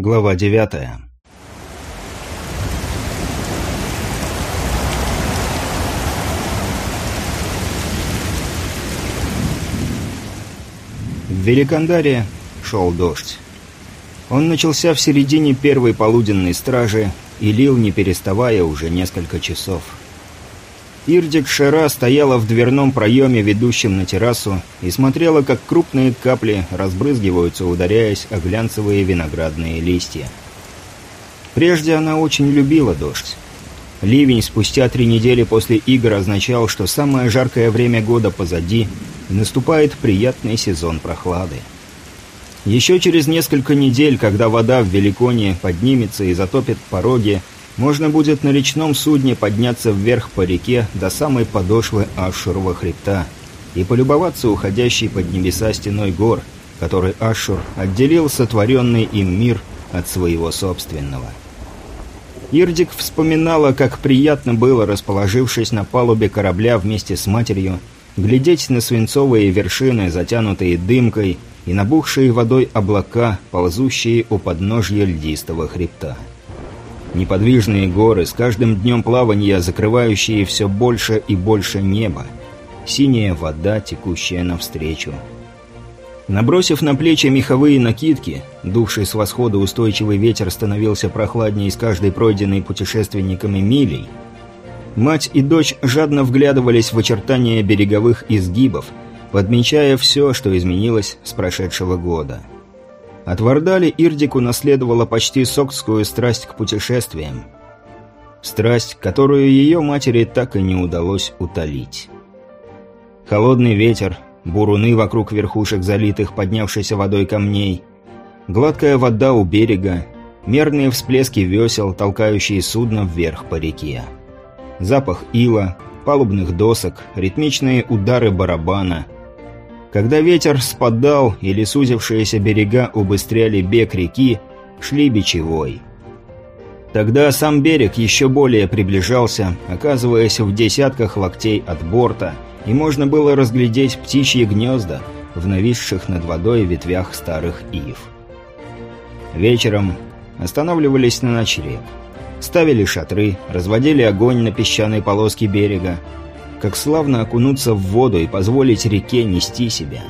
Глава девятая. В Великандаре шел дождь. Он начался в середине первой полуденной стражи и лил, не переставая, уже несколько часов. Ирдик Шера стояла в дверном проеме, ведущем на террасу, и смотрела, как крупные капли разбрызгиваются, ударяясь о глянцевые виноградные листья. Прежде она очень любила дождь. Ливень спустя три недели после игр означал, что самое жаркое время года позади, и наступает приятный сезон прохлады. Еще через несколько недель, когда вода в Великоне поднимется и затопит пороги, можно будет на речном судне подняться вверх по реке до самой подошвы Ашурова хребта и полюбоваться уходящей под небеса стеной гор, который Ашур отделил сотворенный им мир от своего собственного. Ирдик вспоминала, как приятно было, расположившись на палубе корабля вместе с матерью, глядеть на свинцовые вершины, затянутые дымкой, и набухшие водой облака, ползущие у подножья льдистого хребта. Неподвижные горы, с каждым днем плавания закрывающие все больше и больше неба. Синяя вода, текущая навстречу. Набросив на плечи меховые накидки, дувший с восхода устойчивый ветер становился прохладнее с каждой пройденной путешественниками милей, мать и дочь жадно вглядывались в очертания береговых изгибов, подмечая все, что изменилось с прошедшего года. От Вардали Ирдику наследовала почти сокскую страсть к путешествиям. Страсть, которую ее матери так и не удалось утолить. Холодный ветер, буруны вокруг верхушек залитых поднявшейся водой камней, гладкая вода у берега, мерные всплески весел, толкающие судно вверх по реке. Запах ила, палубных досок, ритмичные удары барабана – когда ветер спадал или сузившиеся берега убыстряли бег реки, шли бичевой. Тогда сам берег еще более приближался, оказываясь в десятках локтей от борта, и можно было разглядеть птичьи гнезда в нависших над водой ветвях старых ив. Вечером останавливались на ночлег. Ставили шатры, разводили огонь на песчаной полоске берега, как славно окунуться в воду и позволить реке нести себя.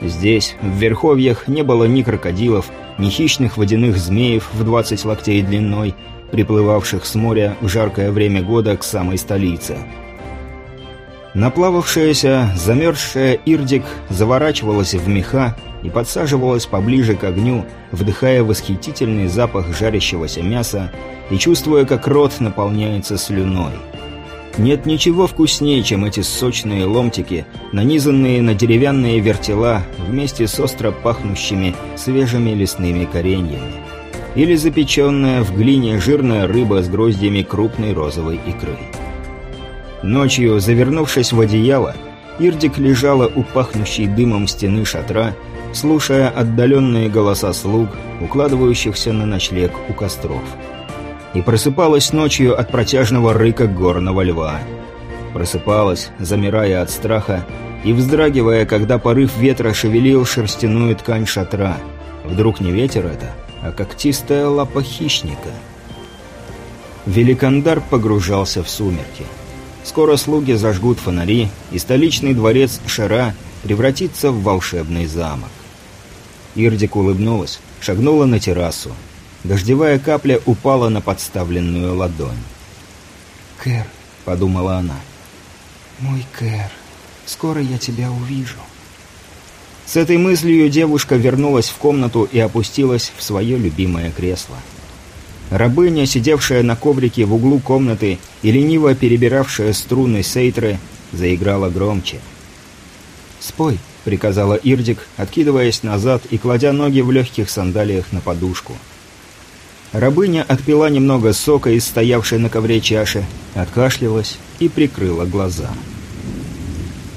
Здесь, в Верховьях, не было ни крокодилов, ни хищных водяных змеев в 20 локтей длиной, приплывавших с моря в жаркое время года к самой столице. Наплававшаяся, замерзшая Ирдик заворачивалась в меха и подсаживалась поближе к огню, вдыхая восхитительный запах жарящегося мяса и чувствуя, как рот наполняется слюной. Нет ничего вкуснее, чем эти сочные ломтики, нанизанные на деревянные вертела вместе с остро пахнущими свежими лесными кореньями. Или запеченная в глине жирная рыба с гроздьями крупной розовой икры. Ночью, завернувшись в одеяло, Ирдик лежала у пахнущей дымом стены шатра, слушая отдаленные голоса слуг, укладывающихся на ночлег у костров и просыпалась ночью от протяжного рыка горного льва. Просыпалась, замирая от страха и вздрагивая, когда порыв ветра шевелил шерстяную ткань шатра. Вдруг не ветер это, а когтистая лапа хищника. Великандар погружался в сумерки. Скоро слуги зажгут фонари, и столичный дворец Шара превратится в волшебный замок. Ирдик улыбнулась, шагнула на террасу. Дождевая капля упала на подставленную ладонь. «Кэр», — подумала она, — «мой Кэр, скоро я тебя увижу». С этой мыслью девушка вернулась в комнату и опустилась в свое любимое кресло. Рабыня, сидевшая на коврике в углу комнаты и лениво перебиравшая струны сейтры, заиграла громче. «Спой», — приказала Ирдик, откидываясь назад и кладя ноги в легких сандалиях на подушку. Рабыня отпила немного сока из стоявшей на ковре чаши, откашлялась и прикрыла глаза.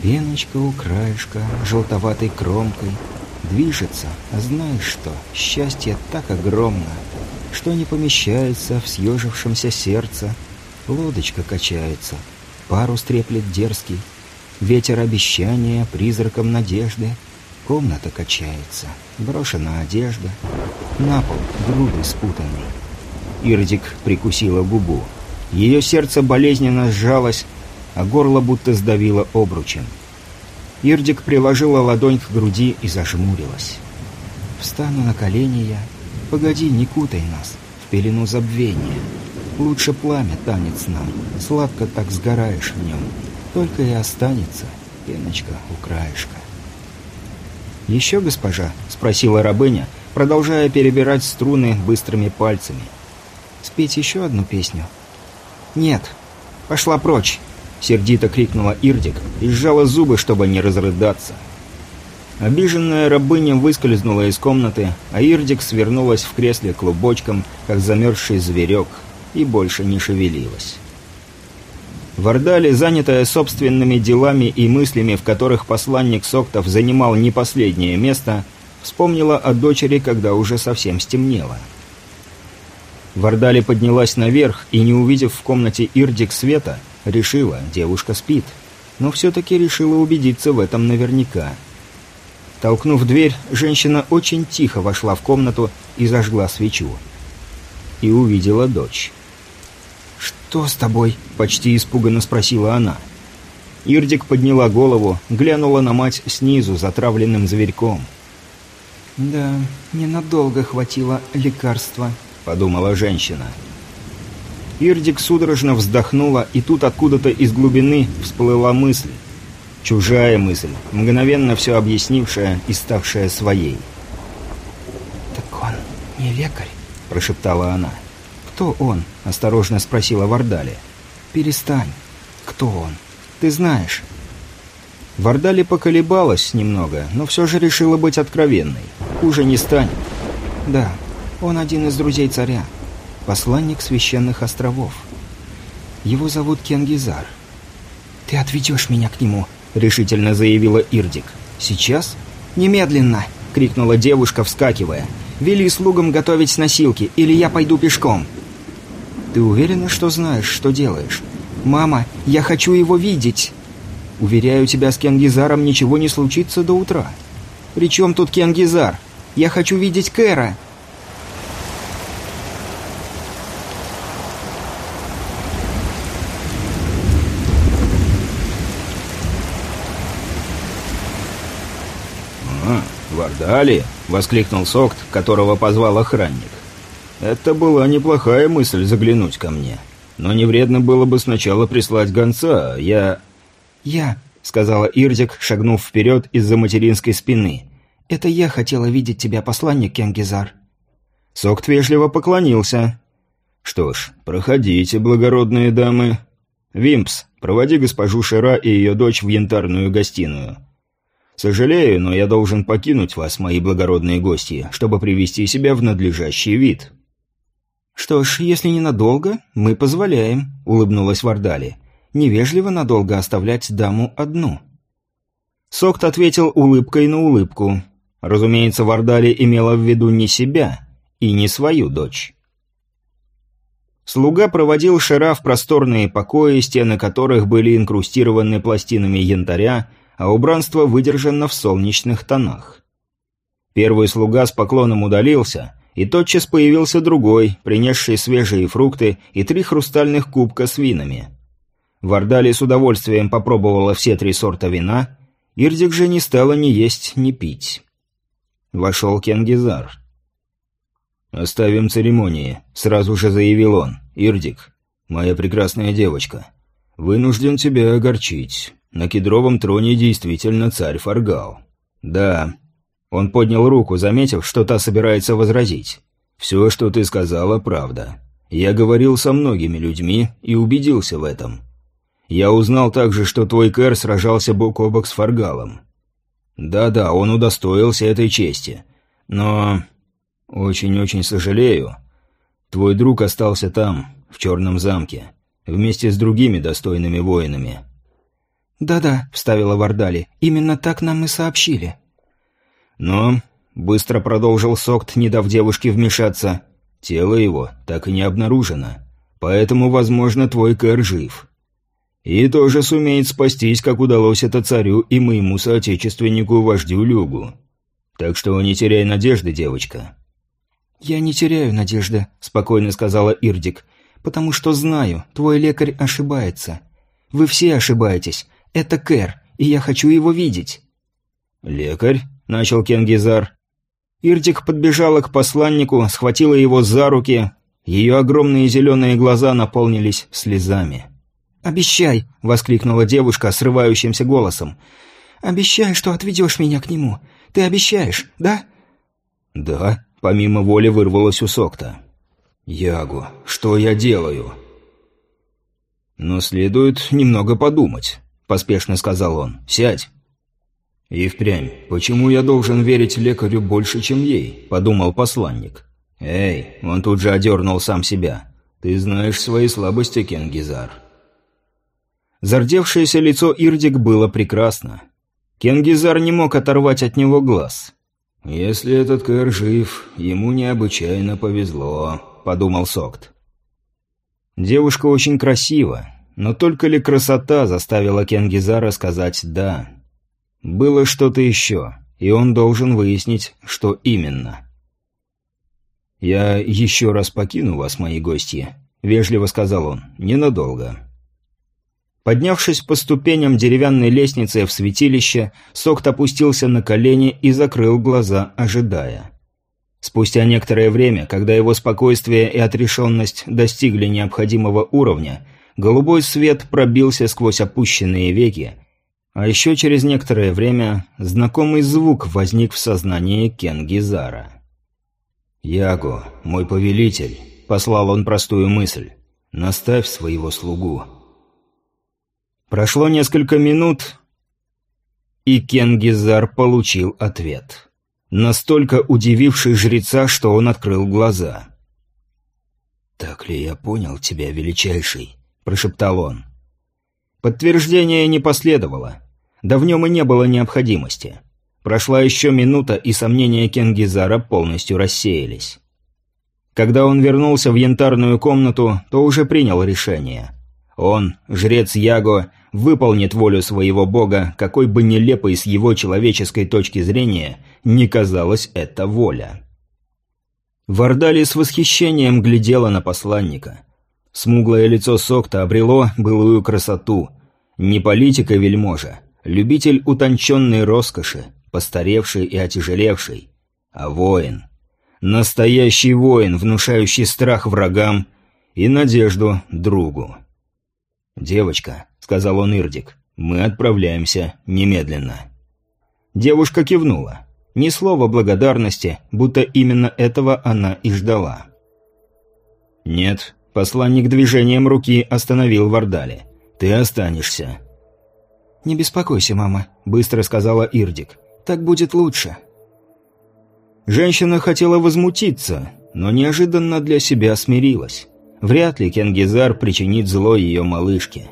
Пеночка у краешка, желтоватой кромкой, движется, а знаешь что, счастье так огромно, что не помещается в съежившемся сердце. Лодочка качается, парус треплет дерзкий, ветер обещания призраком надежды. Комната качается, брошена одежда, на пол груды спутанный. Ирдик прикусила губу. Ее сердце болезненно сжалось, а горло будто сдавило обручем. Ирдик приложила ладонь к груди и зажмурилась. «Встану на колени я. Погоди, не кутай нас в пелену забвения. Лучше пламя танец нам, сладко так сгораешь в нем. Только и останется пеночка у краешка». «Еще, госпожа?» — спросила рабыня, продолжая перебирать струны быстрыми пальцами. «Спеть еще одну песню?» «Нет. Пошла прочь!» — сердито крикнула Ирдик и сжала зубы, чтобы не разрыдаться. Обиженная рабыня выскользнула из комнаты, а Ирдик свернулась в кресле клубочком, как замерзший зверек, и больше не шевелилась. Вардали, занятая собственными делами и мыслями, в которых посланник Соктов занимал не последнее место, вспомнила о дочери, когда уже совсем стемнело. Вардали поднялась наверх и, не увидев в комнате Ирдик света, решила, девушка спит. Но все-таки решила убедиться в этом наверняка. Толкнув дверь, женщина очень тихо вошла в комнату и зажгла свечу. И увидела дочь. «Что с тобой?» — почти испуганно спросила она. Ирдик подняла голову, глянула на мать снизу, затравленным зверьком. «Да, ненадолго хватило лекарства», — подумала женщина. Ирдик судорожно вздохнула, и тут откуда-то из глубины всплыла мысль. Чужая мысль, мгновенно все объяснившая и ставшая своей. «Так он не лекарь?» – прошептала она. «Кто он?» – осторожно спросила Вардали. «Перестань. Кто он? Ты знаешь». Вардали поколебалась немного, но все же решила быть откровенной. Хуже не станет. «Да, он один из друзей царя. Посланник священных островов. Его зовут Кенгизар. Ты отведешь меня к нему», — решительно заявила Ирдик. «Сейчас?» «Немедленно!» — крикнула девушка, вскакивая. «Вели слугам готовить носилки, или я пойду пешком!» «Ты уверена, что знаешь, что делаешь?» «Мама, я хочу его видеть!» «Уверяю тебя, с Кенгизаром ничего не случится до утра». «При чем тут Кенгизар? Я хочу видеть Кэра!» «А, Вардали!» — воскликнул Сокт, которого позвал охранник. Это была неплохая мысль заглянуть ко мне. Но не вредно было бы сначала прислать гонца, я... «Я», — сказала Ирдик, шагнув вперед из-за материнской спины. «Это я хотела видеть тебя, посланник Кенгизар». Сокт вежливо поклонился. «Что ж, проходите, благородные дамы. Вимпс, проводи госпожу Шера и ее дочь в янтарную гостиную. Сожалею, но я должен покинуть вас, мои благородные гости, чтобы привести себя в надлежащий вид». «Что ж, если ненадолго, мы позволяем», — улыбнулась Вардали. «Невежливо надолго оставлять даму одну». Сокт ответил улыбкой на улыбку. Разумеется, Вардали имела в виду не себя и не свою дочь. Слуга проводил Шера в просторные покои, стены которых были инкрустированы пластинами янтаря, а убранство выдержано в солнечных тонах. Первый слуга с поклоном удалился, и тотчас появился другой, принесший свежие фрукты и три хрустальных кубка с винами. Вардали с удовольствием попробовала все три сорта вина, Ирдик же не стала ни есть, ни пить. Вошел Кенгизар. «Оставим церемонии», — сразу же заявил он. «Ирдик, моя прекрасная девочка, вынужден тебя огорчить. На кедровом троне действительно царь Фаргал. Да, он поднял руку, заметив, что та собирается возразить. «Все, что ты сказала, правда. Я говорил со многими людьми и убедился в этом. Я узнал также, что твой Кэр сражался бок о бок с Фаргалом. Да-да, он удостоился этой чести. Но... Очень-очень сожалею. Твой друг остался там, в Черном замке, вместе с другими достойными воинами». «Да-да», — вставила Вардали, — «именно так нам и сообщили». Но, быстро продолжил Сокт, не дав девушке вмешаться, тело его так и не обнаружено, поэтому, возможно, твой Кэр жив. И тоже сумеет спастись, как удалось это царю и моему соотечественнику-вождю Люгу. Так что не теряй надежды, девочка». «Я не теряю надежды», — спокойно сказала Ирдик, «потому что знаю, твой лекарь ошибается. Вы все ошибаетесь. Это Кэр, и я хочу его видеть». «Лекарь?» — начал Кенгизар. Ирдик подбежала к посланнику, схватила его за руки. Ее огромные зеленые глаза наполнились слезами. «Обещай!» — воскликнула девушка срывающимся голосом. «Обещай, что отведешь меня к нему. Ты обещаешь, да?» «Да», — помимо воли вырвалось у Сокта. «Ягу, что я делаю?» «Но следует немного подумать», — поспешно сказал он. «Сядь». «И впрямь, почему я должен верить лекарю больше, чем ей?» – подумал посланник. «Эй!» – он тут же одернул сам себя. «Ты знаешь свои слабости, Кенгизар». Зардевшееся лицо Ирдик было прекрасно. Кенгизар не мог оторвать от него глаз. «Если этот Кэр жив, ему необычайно повезло», – подумал Сокт. Девушка очень красива, но только ли красота заставила Кенгизара сказать «да». Было что-то еще, и он должен выяснить, что именно. «Я еще раз покину вас, мои гости», — вежливо сказал он, — «ненадолго». Поднявшись по ступеням деревянной лестницы в святилище, Сокт опустился на колени и закрыл глаза, ожидая. Спустя некоторое время, когда его спокойствие и отрешенность достигли необходимого уровня, голубой свет пробился сквозь опущенные веки, а еще через некоторое время знакомый звук возник в сознании Кенгизара. «Яго, мой повелитель», — послал он простую мысль, — «наставь своего слугу». Прошло несколько минут, и Кенгизар получил ответ. Настолько удививший жреца, что он открыл глаза. «Так ли я понял тебя, величайший?» – прошептал он. Подтверждения не последовало. Да в нем и не было необходимости. Прошла еще минута, и сомнения Кенгизара полностью рассеялись. Когда он вернулся в янтарную комнату, то уже принял решение. Он, жрец Яго, выполнит волю своего бога, какой бы нелепой с его человеческой точки зрения не казалась эта воля. Вардали с восхищением глядела на посланника. Смуглое лицо Сокта обрело былую красоту. Не политика вельможа, любитель утонченной роскоши, постаревший и отяжелевший, а воин. Настоящий воин, внушающий страх врагам и надежду другу. «Девочка», — сказал он Ирдик, — «мы отправляемся немедленно». Девушка кивнула. Ни слова благодарности, будто именно этого она и ждала. «Нет», — посланник движением руки остановил Вардали. «Ты останешься. «Не беспокойся, мама», — быстро сказала Ирдик. «Так будет лучше». Женщина хотела возмутиться, но неожиданно для себя смирилась. Вряд ли Кенгизар причинит зло ее малышке.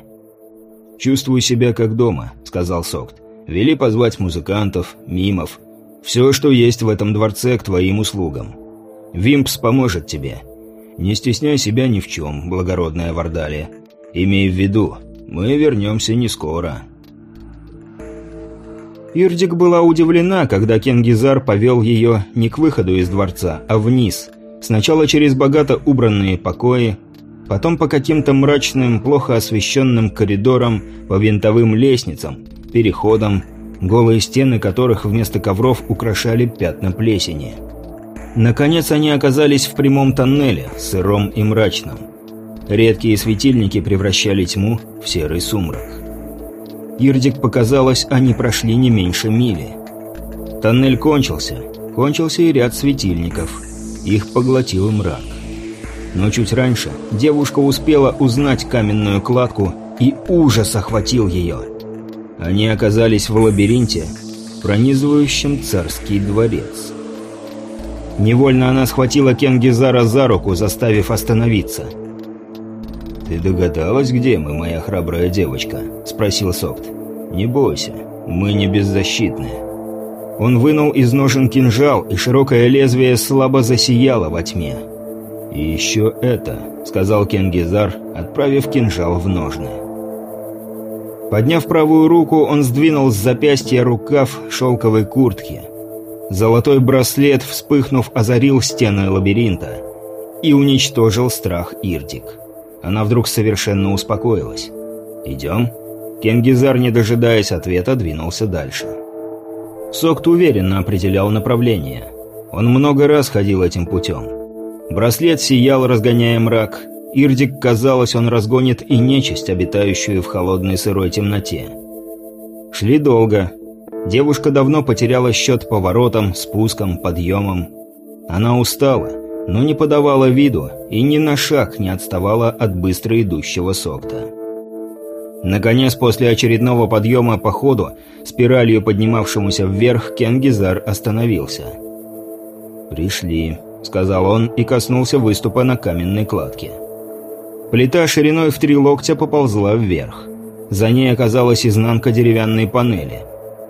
«Чувствую себя как дома», — сказал Сокт. «Вели позвать музыкантов, мимов. Все, что есть в этом дворце, к твоим услугам. Вимпс поможет тебе. Не стесняй себя ни в чем, благородная Вардалия. Имей в виду, мы вернемся не скоро». Ирдик была удивлена, когда Кенгизар повел ее не к выходу из дворца, а вниз. Сначала через богато убранные покои, потом по каким-то мрачным, плохо освещенным коридорам, по винтовым лестницам, переходам, голые стены которых вместо ковров украшали пятна плесени. Наконец они оказались в прямом тоннеле, сыром и мрачном. Редкие светильники превращали тьму в серый сумрак. Ирдик показалось, они прошли не меньше мили. Тоннель кончился. Кончился и ряд светильников. Их поглотил мрак. Но чуть раньше девушка успела узнать каменную кладку, и ужас охватил ее. Они оказались в лабиринте, пронизывающем царский дворец. Невольно она схватила Кенгизара за руку, заставив остановиться – «Ты догадалась, где мы, моя храбрая девочка?» – спросил Сокт. «Не бойся, мы не беззащитны». Он вынул из ножен кинжал, и широкое лезвие слабо засияло во тьме. «И еще это», — сказал Кенгизар, отправив кинжал в ножны. Подняв правую руку, он сдвинул с запястья рукав шелковой куртки. Золотой браслет, вспыхнув, озарил стены лабиринта и уничтожил страх Ирдик. Она вдруг совершенно успокоилась. «Идем?» Кенгизар, не дожидаясь ответа, двинулся дальше. Сокт уверенно определял направление. Он много раз ходил этим путем. Браслет сиял, разгоняя мрак. Ирдик, казалось, он разгонит и нечисть, обитающую в холодной сырой темноте. Шли долго. Девушка давно потеряла счет поворотам, спускам, подъемам. Она устала, но не подавала виду и ни на шаг не отставала от быстро идущего сокта. Наконец, после очередного подъема по ходу, спиралью поднимавшемуся вверх, Кенгизар остановился. «Пришли», — сказал он и коснулся выступа на каменной кладке. Плита шириной в три локтя поползла вверх. За ней оказалась изнанка деревянной панели.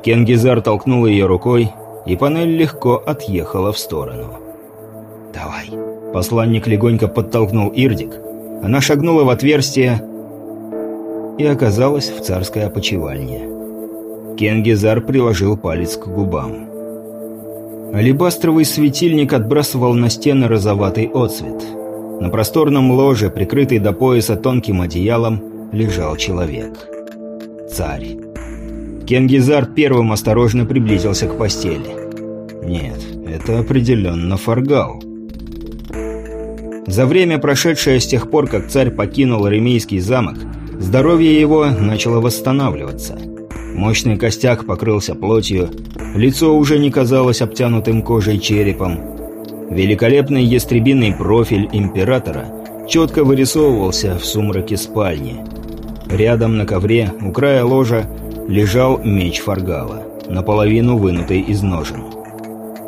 Кенгизар толкнул ее рукой, и панель легко отъехала в сторону. «Давай». Посланник легонько подтолкнул Ирдик. Она шагнула в отверстие, и оказалась в царской опочивальне. Кенгизар приложил палец к губам. Алебастровый светильник отбрасывал на стены розоватый отсвет. На просторном ложе, прикрытый до пояса тонким одеялом, лежал человек. Царь. Кенгизар первым осторожно приблизился к постели. Нет, это определенно Фаргал. За время, прошедшее с тех пор, как царь покинул Ремейский замок, Здоровье его начало восстанавливаться. Мощный костяк покрылся плотью, лицо уже не казалось обтянутым кожей черепом. Великолепный ястребиный профиль императора четко вырисовывался в сумраке спальни. Рядом на ковре, у края ложа, лежал меч Фаргала, наполовину вынутый из ножен.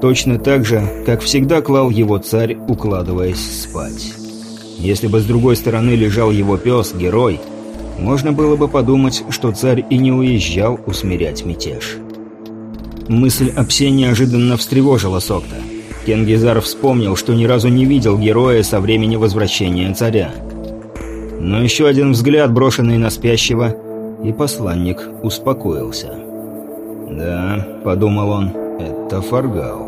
Точно так же, как всегда клал его царь, укладываясь спать. Если бы с другой стороны лежал его пес, герой – можно было бы подумать, что царь и не уезжал усмирять мятеж. Мысль о псе неожиданно встревожила Сокта. Кенгизар вспомнил, что ни разу не видел героя со времени возвращения царя. Но еще один взгляд, брошенный на спящего, и посланник успокоился. «Да», — подумал он, — «это Фаргал.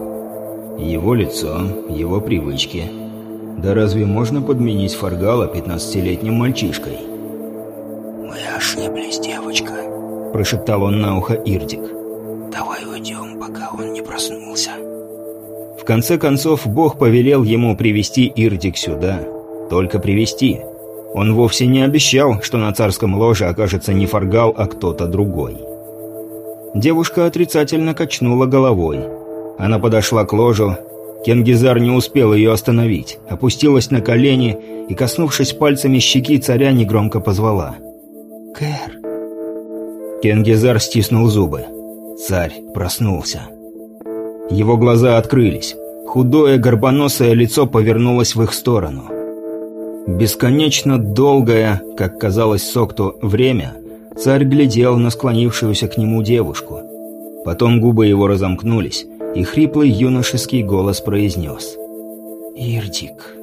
Его лицо, его привычки. Да разве можно подменить Фаргала пятнадцатилетним мальчишкой?» ошиблись, девочка», — прошептал он на ухо Ирдик. «Давай уйдем, пока он не проснулся». В конце концов, Бог повелел ему привести Ирдик сюда. Только привести. Он вовсе не обещал, что на царском ложе окажется не Фаргал, а кто-то другой. Девушка отрицательно качнула головой. Она подошла к ложу. Кенгизар не успел ее остановить. Опустилась на колени и, коснувшись пальцами щеки царя, негромко позвала — Кэр!» Кенгизар стиснул зубы. Царь проснулся. Его глаза открылись. Худое горбоносое лицо повернулось в их сторону. Бесконечно долгое, как казалось Сокту, время царь глядел на склонившуюся к нему девушку. Потом губы его разомкнулись, и хриплый юношеский голос произнес. «Ирдик».